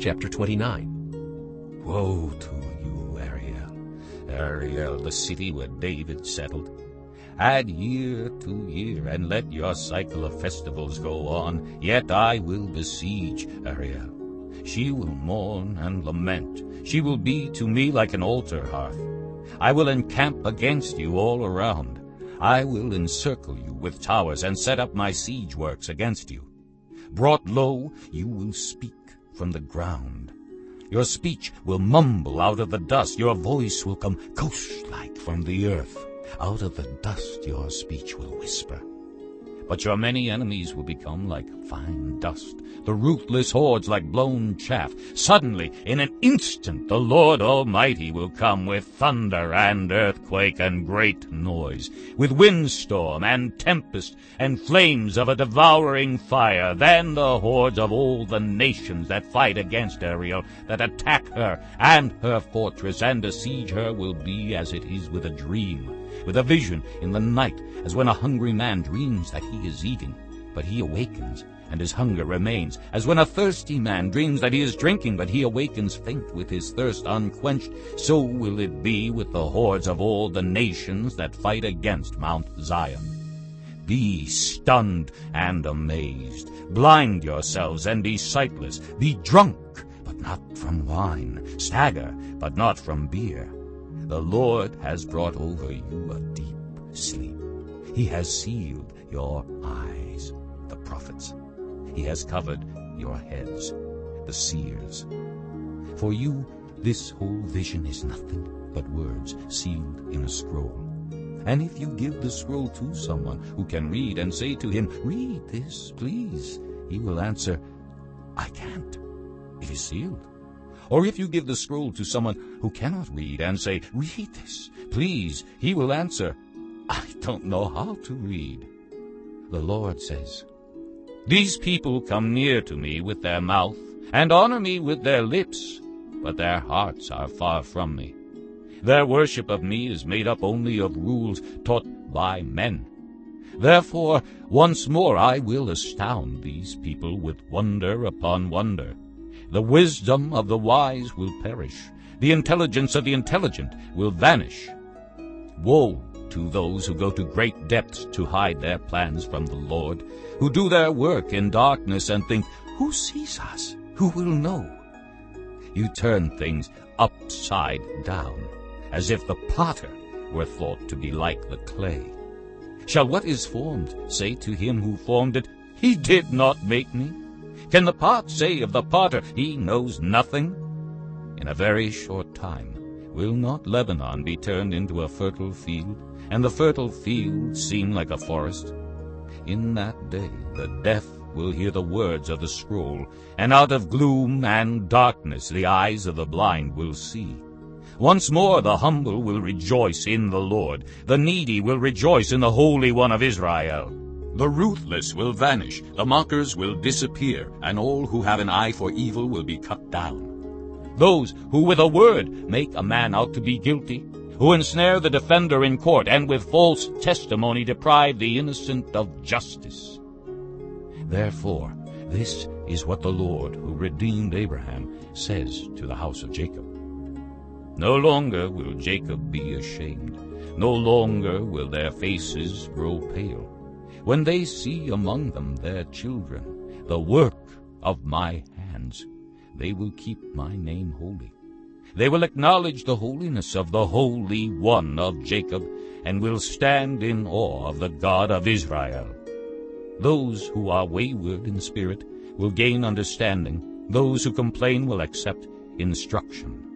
chapter 29. Woe to you, Ariel, Ariel, the city where David settled. Add year to year, and let your cycle of festivals go on. Yet I will besiege Ariel. She will mourn and lament. She will be to me like an altar hearth. I will encamp against you all around. I will encircle you with towers and set up my siege works against you. Brought low, you will speak from the ground. Your speech will mumble out of the dust. Your voice will come ghost-like from the earth. Out of the dust your speech will whisper. But your many enemies will become like fine dust, the ruthless hordes like blown chaff. Suddenly, in an instant, the Lord Almighty will come with thunder and earthquake and great noise, with windstorm and tempest and flames of a devouring fire. Then the hordes of all the nations that fight against Ariel, that attack her and her fortress and besiege her, will be as it is with a dream with a vision in the night, as when a hungry man dreams that he is eating, but he awakens, and his hunger remains, as when a thirsty man dreams that he is drinking, but he awakens faint with his thirst unquenched, so will it be with the hordes of all the nations that fight against Mount Zion. Be stunned and amazed. Blind yourselves and be sightless. Be drunk, but not from wine. Stagger, but not from beer. The Lord has brought over you a deep sleep. He has sealed your eyes, the prophets. He has covered your heads, the seers. For you, this whole vision is nothing but words sealed in a scroll. And if you give the scroll to someone who can read and say to him, Read this, please, he will answer, I can't. It is sealed. Or if you give the scroll to someone who cannot read and say, Read this, please, he will answer, I don't know how to read. The Lord says, These people come near to me with their mouth and honor me with their lips, but their hearts are far from me. Their worship of me is made up only of rules taught by men. Therefore, once more I will astound these people with wonder upon wonder. The wisdom of the wise will perish. The intelligence of the intelligent will vanish. Woe to those who go to great depths to hide their plans from the Lord, who do their work in darkness and think, Who sees us? Who will know? You turn things upside down, as if the potter were thought to be like the clay. Shall what is formed say to him who formed it, He did not make me? Can the pot say of the potter, He knows nothing? In a very short time will not Lebanon be turned into a fertile field, and the fertile field seem like a forest? In that day the deaf will hear the words of the scroll, and out of gloom and darkness the eyes of the blind will see. Once more the humble will rejoice in the Lord, the needy will rejoice in the Holy One of Israel. The ruthless will vanish, the mockers will disappear, and all who have an eye for evil will be cut down. Those who with a word make a man out to be guilty, who ensnare the defender in court, and with false testimony deprive the innocent of justice. Therefore, this is what the Lord, who redeemed Abraham, says to the house of Jacob. No longer will Jacob be ashamed. No longer will their faces grow pale when they see among them their children, the work of my hands, they will keep my name holy. They will acknowledge the holiness of the Holy One of Jacob, and will stand in awe of the God of Israel. Those who are wayward in spirit will gain understanding. Those who complain will accept instruction.